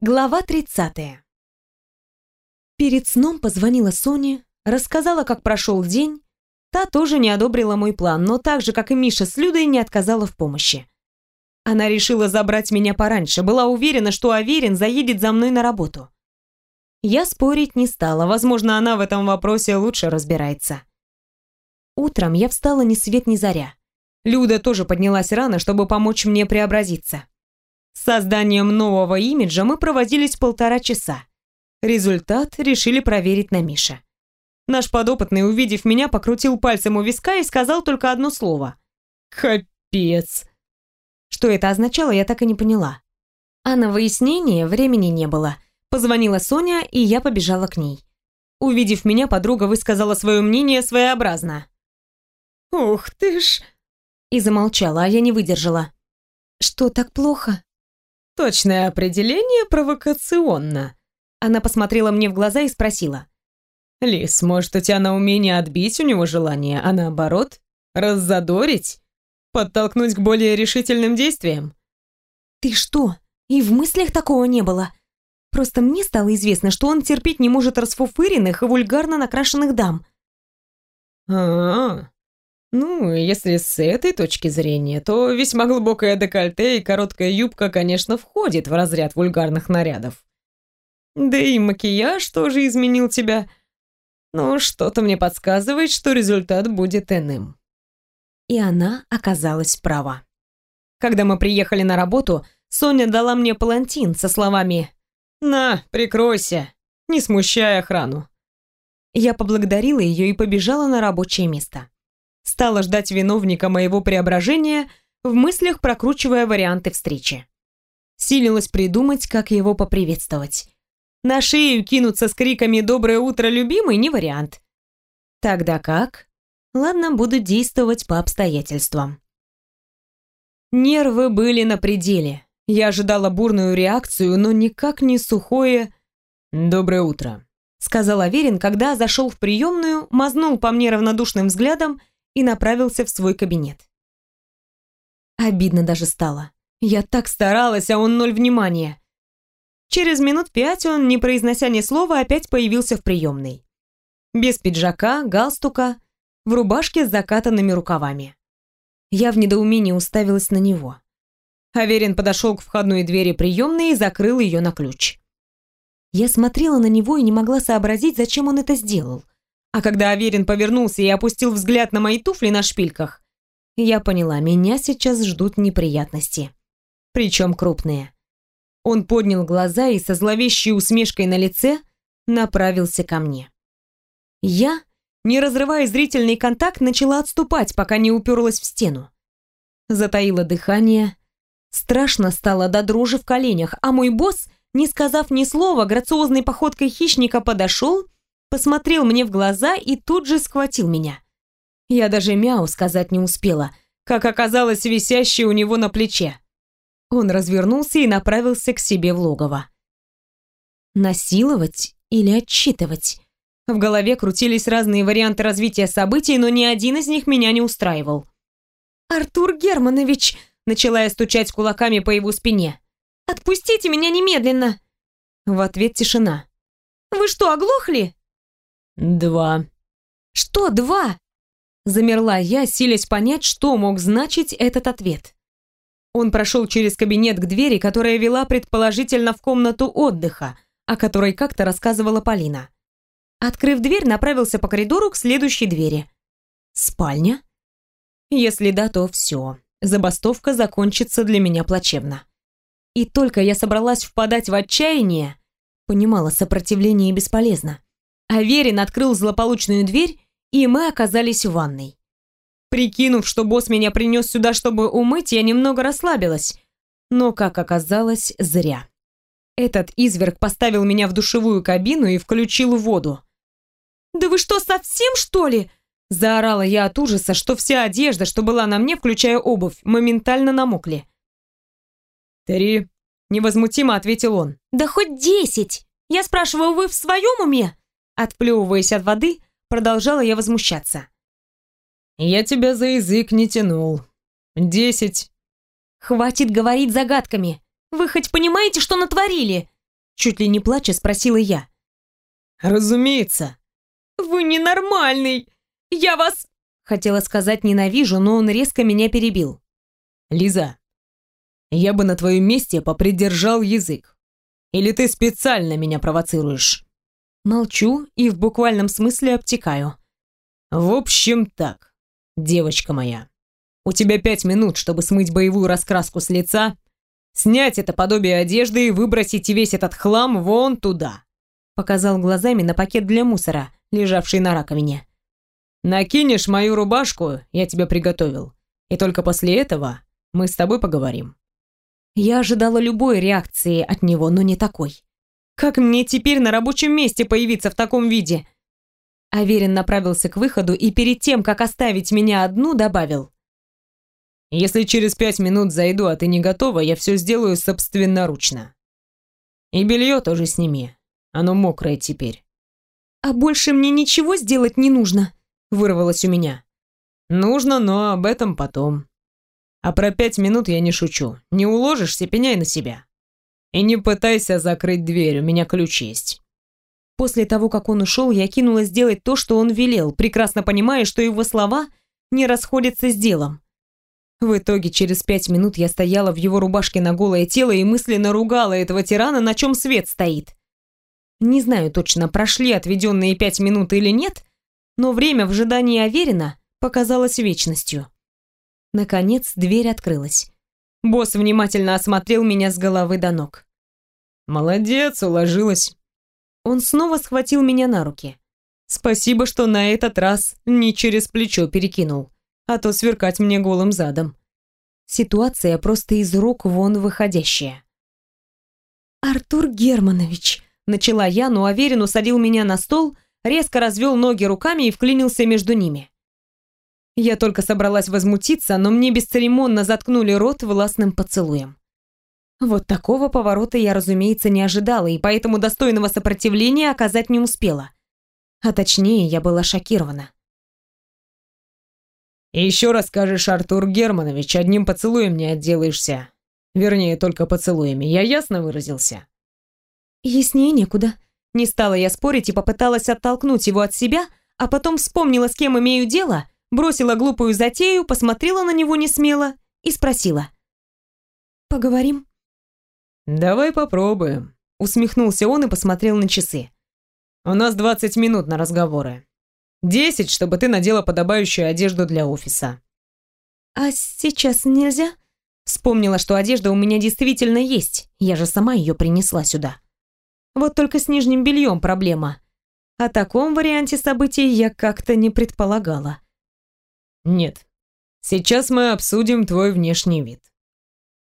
Глава 30. Перед сном позвонила Соне, рассказала, как прошел день. Та тоже не одобрила мой план, но так же, как и Миша с Людой, не отказала в помощи. Она решила забрать меня пораньше, была уверена, что Аверин заедет за мной на работу. Я спорить не стала, возможно, она в этом вопросе лучше разбирается. Утром я встала ни свет ни заря. Люда тоже поднялась рано, чтобы помочь мне преобразиться. Созданием нового имиджа мы проводились полтора часа. Результат решили проверить на Мише. Наш подопытный, увидев меня, покрутил пальцем у виска и сказал только одно слово. «Капец!» Что это означало, я так и не поняла. А на выяснение времени не было. Позвонила Соня, и я побежала к ней. Увидев меня, подруга высказала свое мнение своеобразно. «Ух ты ж!» И замолчала, а я не выдержала. «Что, так плохо?» Точное определение провокационно. Она посмотрела мне в глаза и спросила. Лис, может, у тебя на умение отбить у него желание, а наоборот, раззадорить? Подтолкнуть к более решительным действиям? Ты что? И в мыслях такого не было. Просто мне стало известно, что он терпеть не может расфуфыренных и вульгарно накрашенных дам. А, -а, -а. Ну, если с этой точки зрения, то весьма глубокое декольте и короткая юбка, конечно, входит в разряд вульгарных нарядов. Да и макияж тоже изменил тебя. Но что-то мне подсказывает, что результат будет иным. И она оказалась права. Когда мы приехали на работу, Соня дала мне палантин со словами «На, прикройся, не смущай охрану». Я поблагодарила ее и побежала на рабочее место. Стала ждать виновника моего преображения, в мыслях прокручивая варианты встречи. Силилась придумать, как его поприветствовать. На шею кинуться с криками «Доброе утро, любимый» не вариант. Тогда как? Ладно, буду действовать по обстоятельствам. Нервы были на пределе. Я ожидала бурную реакцию, но никак не сухое «Доброе утро», — сказал Аверин, когда зашел в приемную, мазнул по мне равнодушным взглядом и направился в свой кабинет. Обидно даже стало. Я так старалась, а он ноль внимания. Через минут пять он, не произнося ни слова, опять появился в приемной. Без пиджака, галстука, в рубашке с закатанными рукавами. Я в недоумении уставилась на него. Аверин подошел к входной двери приемной и закрыл ее на ключ. Я смотрела на него и не могла сообразить, зачем он это сделал. А когда Аверин повернулся и опустил взгляд на мои туфли на шпильках, я поняла, меня сейчас ждут неприятности. Причем крупные. Он поднял глаза и со зловещей усмешкой на лице направился ко мне. Я, не разрывая зрительный контакт, начала отступать, пока не уперлась в стену. Затаила дыхание. Страшно стало до дрожи в коленях, а мой босс, не сказав ни слова, грациозной походкой хищника подошел посмотрел мне в глаза и тут же схватил меня. Я даже мяу сказать не успела, как оказалось висящее у него на плече. Он развернулся и направился к себе в логово. Насиловать или отчитывать? В голове крутились разные варианты развития событий, но ни один из них меня не устраивал. «Артур Германович!» — начала я стучать кулаками по его спине. «Отпустите меня немедленно!» В ответ тишина. «Вы что, оглохли?» «Два». «Что два?» Замерла я, силясь понять, что мог значить этот ответ. Он прошел через кабинет к двери, которая вела предположительно в комнату отдыха, о которой как-то рассказывала Полина. Открыв дверь, направился по коридору к следующей двери. «Спальня?» Если да, то все. Забастовка закончится для меня плачевно. И только я собралась впадать в отчаяние, понимала, сопротивление бесполезно. Аверин открыл злополучную дверь, и мы оказались в ванной. Прикинув, что босс меня принес сюда, чтобы умыть, я немного расслабилась. Но, как оказалось, зря. Этот изверг поставил меня в душевую кабину и включил воду. «Да вы что, совсем, что ли?» Заорала я от ужаса, что вся одежда, что была на мне, включая обувь, моментально намокли. «Три», — невозмутимо ответил он. «Да хоть десять! Я спрашиваю, вы в своем уме?» Отплевываясь от воды, продолжала я возмущаться. «Я тебя за язык не тянул. Десять». «Хватит говорить загадками. Вы хоть понимаете, что натворили?» Чуть ли не плача спросила я. «Разумеется». «Вы ненормальный! Я вас...» Хотела сказать «ненавижу», но он резко меня перебил. «Лиза, я бы на твоем месте попридержал язык. Или ты специально меня провоцируешь?» Молчу и в буквальном смысле обтекаю. «В общем так, девочка моя, у тебя пять минут, чтобы смыть боевую раскраску с лица, снять это подобие одежды и выбросить весь этот хлам вон туда», показал глазами на пакет для мусора, лежавший на раковине. «Накинешь мою рубашку, я тебе приготовил, и только после этого мы с тобой поговорим». Я ожидала любой реакции от него, но не такой. Как мне теперь на рабочем месте появиться в таком виде? Аверин направился к выходу и перед тем, как оставить меня одну, добавил. «Если через пять минут зайду, а ты не готова, я все сделаю собственноручно. И белье тоже сними, оно мокрое теперь». «А больше мне ничего сделать не нужно», — вырвалось у меня. «Нужно, но об этом потом. А про пять минут я не шучу. Не уложишься, пеняй на себя. И не пытайся закрыть дверь, у меня ключ есть». После того, как он ушел, я кинулась делать то, что он велел, прекрасно понимая, что его слова не расходятся с делом. В итоге, через пять минут я стояла в его рубашке на голое тело и мысленно ругала этого тирана, на чем свет стоит. Не знаю точно, прошли отведенные пять минут или нет, но время в ожидании Аверина показалось вечностью. Наконец, дверь открылась. Босс внимательно осмотрел меня с головы до ног. «Молодец, уложилась». Он снова схватил меня на руки. Спасибо, что на этот раз не через плечо перекинул, а то сверкать мне голым задом. Ситуация просто из рук вон выходящая. «Артур Германович», — начала я, но Аверин усадил меня на стол, резко развел ноги руками и вклинился между ними. Я только собралась возмутиться, но мне бесцеремонно заткнули рот властным поцелуем. Вот такого поворота я, разумеется, не ожидала, и поэтому достойного сопротивления оказать не успела. А точнее, я была шокирована. «И еще раз скажешь, Артур Германович, одним поцелуем не отделаешься. Вернее, только поцелуями. Я ясно выразился?» Яснее некуда. Не стала я спорить и попыталась оттолкнуть его от себя, а потом вспомнила, с кем имею дело, бросила глупую затею, посмотрела на него несмело и спросила. «Поговорим?» «Давай попробуем», — усмехнулся он и посмотрел на часы. «У нас 20 минут на разговоры. 10, чтобы ты надела подобающую одежду для офиса». «А сейчас нельзя?» Вспомнила, что одежда у меня действительно есть, я же сама ее принесла сюда. Вот только с нижним бельем проблема. О таком варианте событий я как-то не предполагала. Нет. Сейчас мы обсудим твой внешний вид.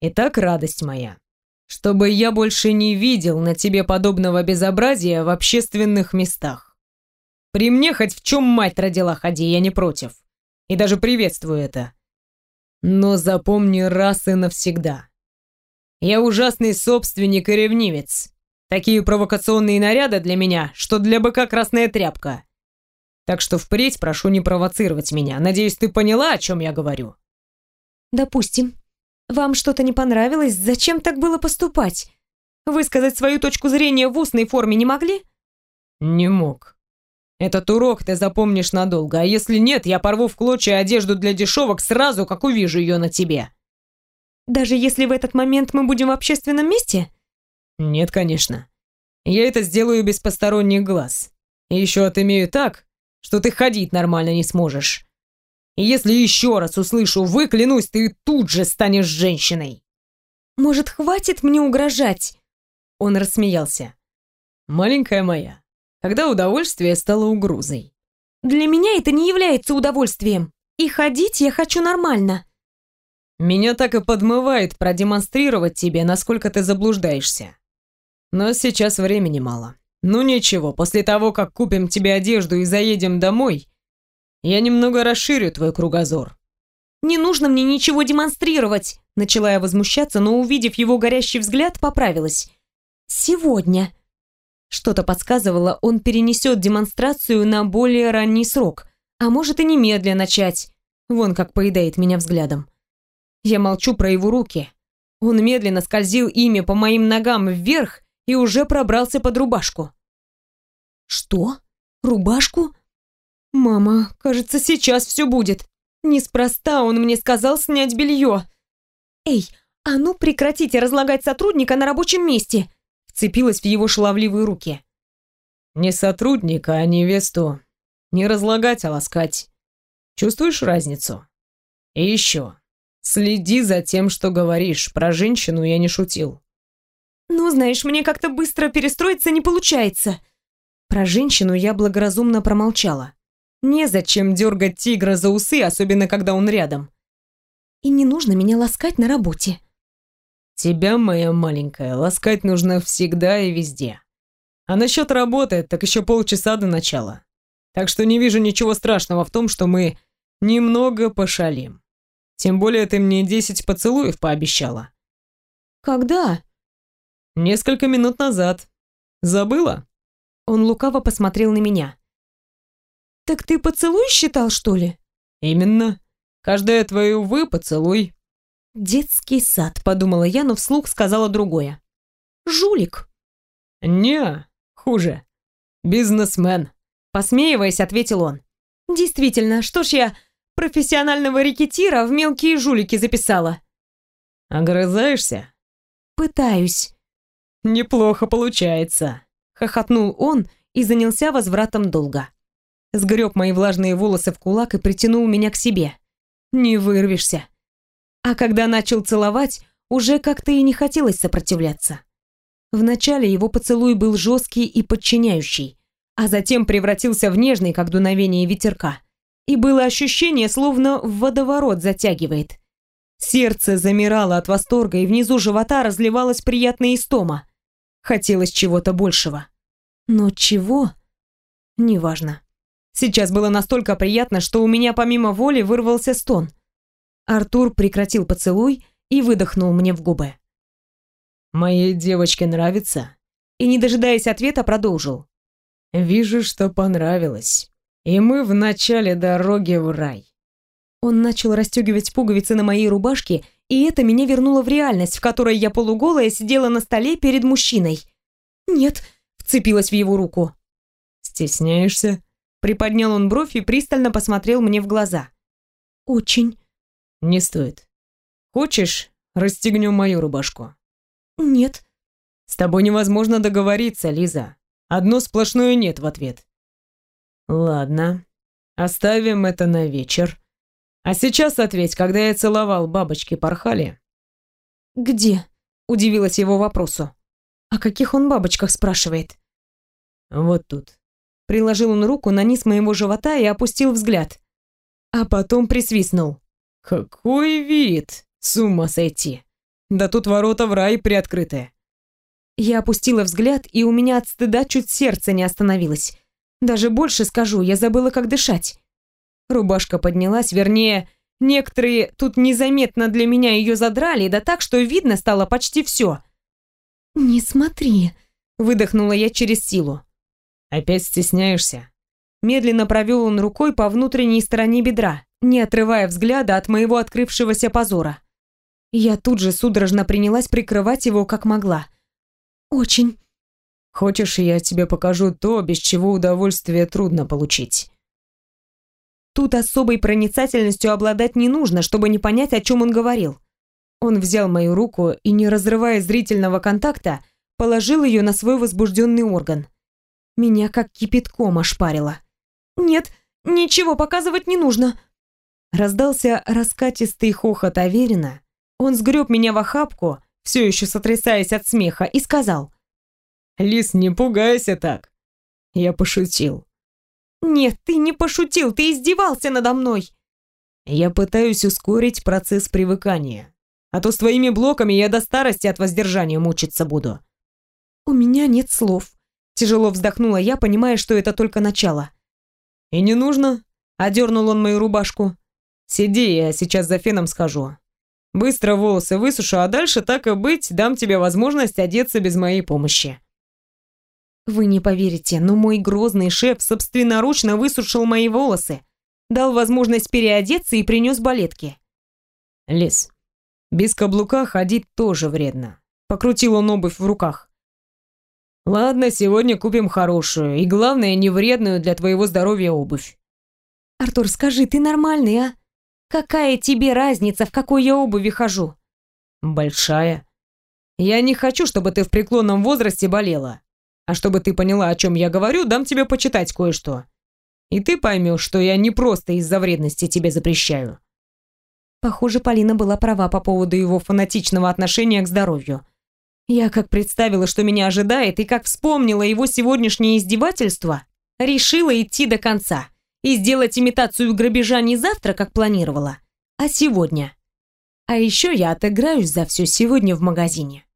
Итак, радость моя, чтобы я больше не видел на тебе подобного безобразия в общественных местах. При мне хоть в чем мать родила ходи, я не против. И даже приветствую это. Но запомни раз и навсегда. Я ужасный собственник и ревнивец. Такие провокационные наряды для меня, что для быка красная тряпка. Так что впредь прошу не провоцировать меня. Надеюсь, ты поняла, о чем я говорю?» «Допустим. Вам что-то не понравилось? Зачем так было поступать? Высказать свою точку зрения в устной форме не могли?» «Не мог. Этот урок ты запомнишь надолго, а если нет, я порву в клочья одежду для дешевок сразу, как увижу ее на тебе». «Даже если в этот момент мы будем в общественном месте?» «Нет, конечно. Я это сделаю без посторонних глаз. И еще отымею так, что ты ходить нормально не сможешь. И если еще раз услышу «вы», клянусь, ты тут же станешь женщиной. Может, хватит мне угрожать? Он рассмеялся. Маленькая моя, когда удовольствие стало угрозой. Для меня это не является удовольствием. И ходить я хочу нормально. Меня так и подмывает продемонстрировать тебе, насколько ты заблуждаешься. Но сейчас времени мало. «Ну ничего, после того, как купим тебе одежду и заедем домой, я немного расширю твой кругозор». «Не нужно мне ничего демонстрировать!» Начала я возмущаться, но, увидев его горящий взгляд, поправилась. «Сегодня!» Что-то подсказывало, он перенесет демонстрацию на более ранний срок, а может и немедленно начать. Вон как поедает меня взглядом. Я молчу про его руки. Он медленно скользил ими по моим ногам вверх, и уже пробрался под рубашку. Что? Рубашку? Мама, кажется, сейчас все будет. Неспроста он мне сказал снять белье. Эй, а ну прекратите разлагать сотрудника на рабочем месте. Вцепилась в его шаловливые руки. Не сотрудника, а невесту. Не разлагать, а ласкать. Чувствуешь разницу? И еще. Следи за тем, что говоришь. Про женщину я не шутил. Ну, знаешь, мне как-то быстро перестроиться не получается. Про женщину я благоразумно промолчала. Незачем дергать тигра за усы, особенно когда он рядом. И не нужно меня ласкать на работе. Тебя, моя маленькая, ласкать нужно всегда и везде. А насчет работы, так еще полчаса до начала. Так что не вижу ничего страшного в том, что мы немного пошалим. Тем более ты мне десять поцелуев пообещала. Когда? Несколько минут назад. Забыла? Он лукаво посмотрел на меня. «Так ты поцелуй считал, что ли?» «Именно. Каждое твое «вы» поцелуй». «Детский сад», — подумала я, но вслух сказала другое. «Жулик». «Не, хуже. Бизнесмен», — посмеиваясь, ответил он. «Действительно, что ж я профессионального рекетира в мелкие жулики записала?» «Огрызаешься?» «Пытаюсь». «Неплохо получается», — хохотнул он и занялся возвратом долга сгреб мои влажные волосы в кулак и притянул меня к себе. Не вырвешься. А когда начал целовать, уже как-то и не хотелось сопротивляться. Вначале его поцелуй был жесткий и подчиняющий, а затем превратился в нежный, как дуновение ветерка. И было ощущение, словно в водоворот затягивает. Сердце замирало от восторга, и внизу живота разливалась приятная истома. Хотелось чего-то большего. Но чего? Неважно. Сейчас было настолько приятно, что у меня помимо воли вырвался стон. Артур прекратил поцелуй и выдохнул мне в губы. «Моей девочке нравится?» И, не дожидаясь ответа, продолжил. «Вижу, что понравилось. И мы в начале дороги в рай». Он начал расстегивать пуговицы на моей рубашке, и это меня вернуло в реальность, в которой я полуголая сидела на столе перед мужчиной. «Нет», — вцепилась в его руку. «Стесняешься?» Приподнял он бровь и пристально посмотрел мне в глаза. «Очень». «Не стоит. Хочешь, расстегнем мою рубашку?» «Нет». «С тобой невозможно договориться, Лиза. Одно сплошное «нет» в ответ». «Ладно, оставим это на вечер. А сейчас ответь, когда я целовал, бабочки порхали?» «Где?» – удивилась его вопросу. «О каких он бабочках спрашивает?» «Вот тут». Приложил он руку на низ моего живота и опустил взгляд. А потом присвистнул. «Какой вид! С ума сойти! Да тут ворота в рай приоткрыты!» Я опустила взгляд, и у меня от стыда чуть сердце не остановилось. Даже больше скажу, я забыла, как дышать. Рубашка поднялась, вернее, некоторые тут незаметно для меня ее задрали, да так, что видно стало почти все. «Не смотри», — выдохнула я через силу. Опять стесняешься?» Медленно провел он рукой по внутренней стороне бедра, не отрывая взгляда от моего открывшегося позора. Я тут же судорожно принялась прикрывать его как могла. «Очень». «Хочешь, я тебе покажу то, без чего удовольствие трудно получить?» Тут особой проницательностью обладать не нужно, чтобы не понять, о чем он говорил. Он взял мою руку и, не разрывая зрительного контакта, положил ее на свой возбужденный орган. Меня как кипятком ошпарило. «Нет, ничего показывать не нужно!» Раздался раскатистый хохот Аверина. Он сгреб меня в охапку, все еще сотрясаясь от смеха, и сказал. «Лис, не пугайся так!» Я пошутил. «Нет, ты не пошутил, ты издевался надо мной!» «Я пытаюсь ускорить процесс привыкания, а то с твоими блоками я до старости от воздержания мучиться буду». «У меня нет слов», Тяжело вздохнула я, понимая, что это только начало. «И не нужно?» – одернул он мою рубашку. «Сиди, я сейчас за феном схожу. Быстро волосы высушу, а дальше, так и быть, дам тебе возможность одеться без моей помощи». Вы не поверите, но мой грозный шеф собственноручно высушил мои волосы, дал возможность переодеться и принес балетки. Лис, без каблука ходить тоже вредно. Покрутил он обувь в руках. Ладно, сегодня купим хорошую и, главное, не вредную для твоего здоровья обувь. Артур, скажи, ты нормальный, а? Какая тебе разница, в какой я обуви хожу? Большая. Я не хочу, чтобы ты в преклонном возрасте болела. А чтобы ты поняла, о чем я говорю, дам тебе почитать кое-что. И ты поймешь, что я не просто из-за вредности тебе запрещаю. Похоже, Полина была права по поводу его фанатичного отношения к здоровью. Я как представила, что меня ожидает, и как вспомнила его сегодняшнее издевательство, решила идти до конца и сделать имитацию грабежа не завтра, как планировала, а сегодня. А еще я отыграюсь за все сегодня в магазине.